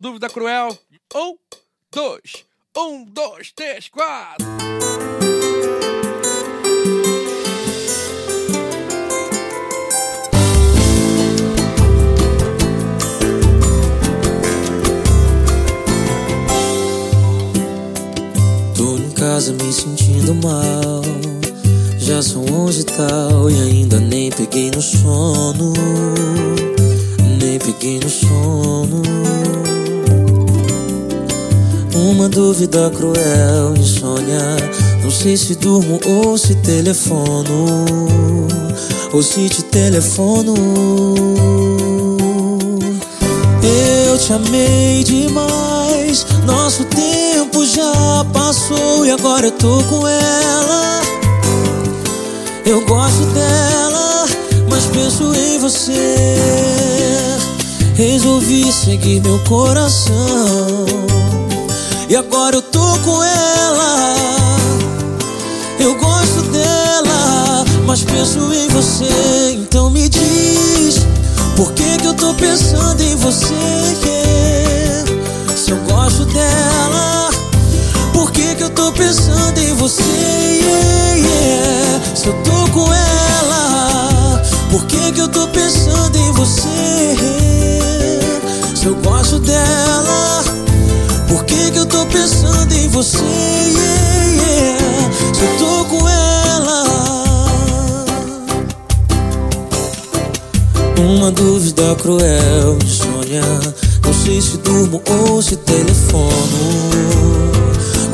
Dúvida cruel. Um, dois. Um, dois, três, quatro. Tô em casa me sentindo mal. Já são onze e tal e ainda nem peguei no sono. Nem peguei no sono. Uma dúvida cruel, insônia. Não sei se durmo ou se telefono. Ou se te telefono. Eu te amei demais. Nosso tempo já passou e agora eu tô com ela. Eu gosto dela, mas penso em você. Resolvi seguir meu coração. E agora eu tô com ela. Eu gosto dela, mas penso em você. Então me diz, por que que eu tô pensando em você? Se eu gosto dela, por que que eu tô pensando em você? Yeah, yeah. Se eu tô com ela, por que que eu tô pensando em você? Você? Yeah, yeah. Se eu tô com ela. Uma dúvida cruel, insônia. Não sei se durmo ou se telefono.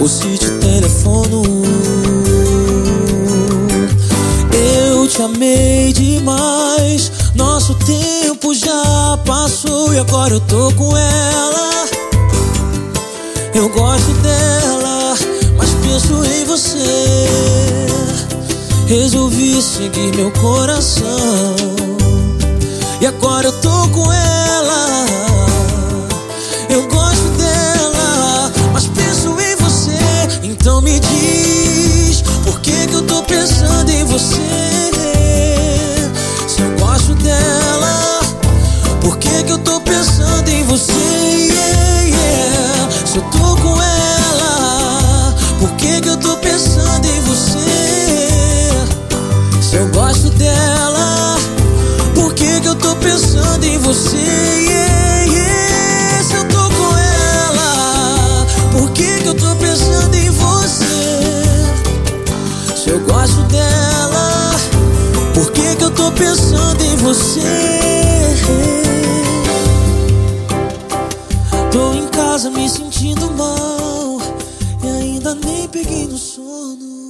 Ou se te telefono. Eu te amei demais. Nosso tempo já passou e agora eu tô com ela. Eu gosto dela, penso em você. Resolvi seguir meu coração. E agora eu tô com ela. Eu gosto dela, mas penso em você. Então me diz, por que que eu tô pensando em você? Pensando em você? Yeah, yeah. Se eu tô com ela, por que que eu tô pensando em você? Se eu gosto dela, por que que eu tô pensando em você? Tô em casa me sentindo mal e ainda nem peguei no sono.